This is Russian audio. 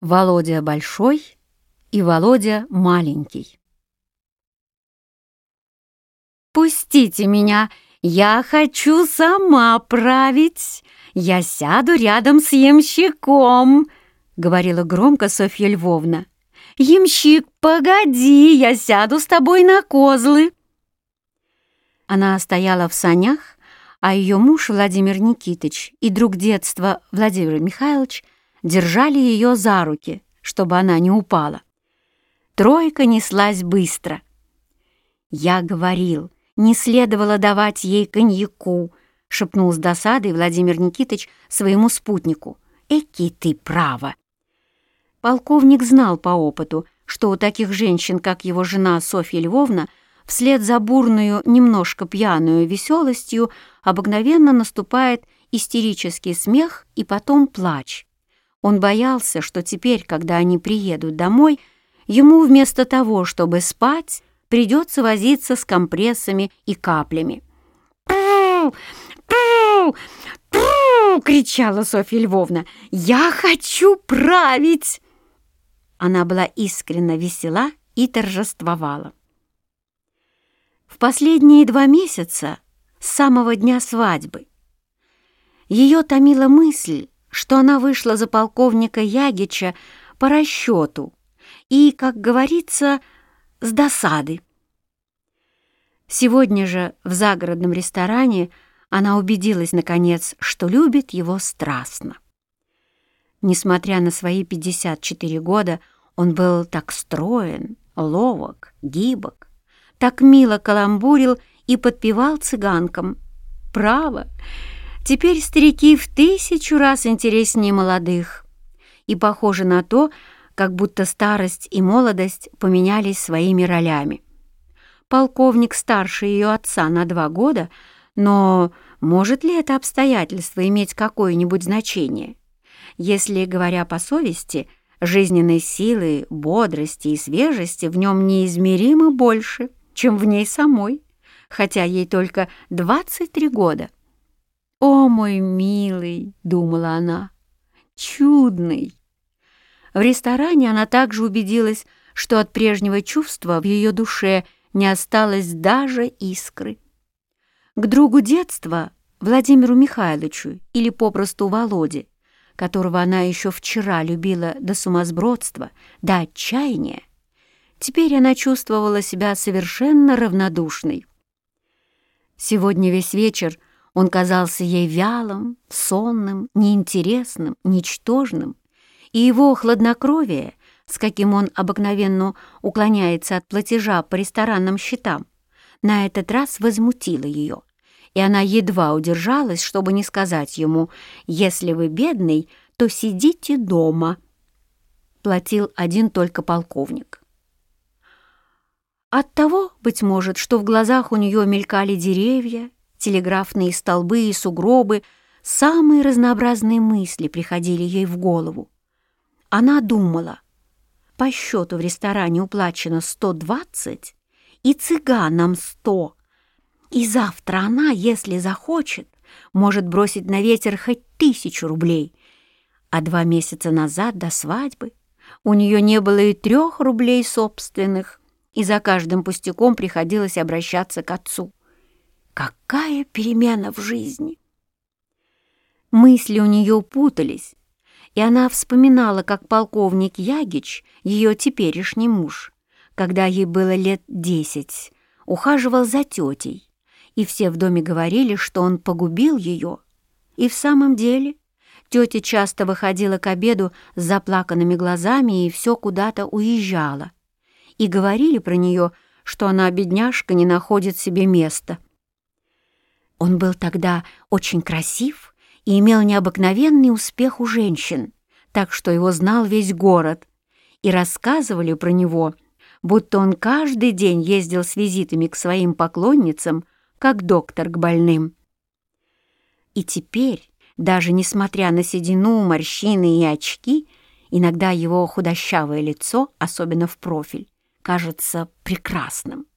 Володя большой и Володя маленький. «Пустите меня, я хочу сама править. Я сяду рядом с ямщиком», — говорила громко Софья Львовна. «Ямщик, погоди, я сяду с тобой на козлы». Она стояла в санях, а ее муж Владимир Никитич и друг детства Владимир Михайлович — держали ее за руки, чтобы она не упала. Тройка неслась быстро. «Я говорил, не следовало давать ей коньяку», — шепнул с досадой Владимир Никитич своему спутнику. «Эки ты право!» Полковник знал по опыту, что у таких женщин, как его жена Софья Львовна, вслед за бурную, немножко пьяную веселостью обыкновенно наступает истерический смех и потом плач. Он боялся, что теперь, когда они приедут домой, ему вместо того, чтобы спать, придется возиться с компрессами и каплями. «Пу! Пу! Пу!» — кричала Софья Львовна. «Я хочу править!» Она была искренне весела и торжествовала. В последние два месяца, с самого дня свадьбы, ее томила мысль, что она вышла за полковника Ягича по расчету и, как говорится, с досады. Сегодня же в загородном ресторане она убедилась, наконец, что любит его страстно. Несмотря на свои 54 года, он был так строен, ловок, гибок, так мило каламбурил и подпевал цыганкам. Право, Теперь старики в тысячу раз интереснее молодых. И похоже на то, как будто старость и молодость поменялись своими ролями. Полковник старше ее отца на два года, но может ли это обстоятельство иметь какое-нибудь значение? Если, говоря по совести, жизненной силы, бодрости и свежести в нем неизмеримо больше, чем в ней самой, хотя ей только 23 года. «О, мой милый!» — думала она. «Чудный!» В ресторане она также убедилась, что от прежнего чувства в ее душе не осталось даже искры. К другу детства, Владимиру Михайловичу или попросту Володе, которого она еще вчера любила до сумасбродства, до отчаяния, теперь она чувствовала себя совершенно равнодушной. Сегодня весь вечер он казался ей вялым, сонным, неинтересным, ничтожным, и его хладнокровие, с каким он обыкновенно уклоняется от платежа по ресторанным счетам, на этот раз возмутило ее, и она едва удержалась, чтобы не сказать ему «Если вы бедный, то сидите дома». Платил один только полковник. От того, быть может, что в глазах у нее мелькали деревья, телеграфные столбы и сугробы, самые разнообразные мысли приходили ей в голову. Она думала, по счету в ресторане уплачено 120 и цыганам 100, и завтра она, если захочет, может бросить на ветер хоть тысячу рублей, а два месяца назад до свадьбы у нее не было и трех рублей собственных, и за каждым пустяком приходилось обращаться к отцу. Какая перемена в жизни! Мысли у нее путались, и она вспоминала, как полковник Ягич, ее теперешний муж, когда ей было лет десять, ухаживал за тетей, и все в доме говорили, что он погубил ее. И в самом деле тетя часто выходила к обеду с заплаканными глазами и все куда-то уезжала. И говорили про нее, что она, бедняжка, не находит себе места — он был тогда очень красив и имел необыкновенный успех у женщин, так что его знал весь город, и рассказывали про него, будто он каждый день ездил с визитами к своим поклонницам, как доктор к больным. И теперь, даже несмотря на седину, морщины и очки, иногда его худощавое лицо, особенно в профиль, кажется прекрасным.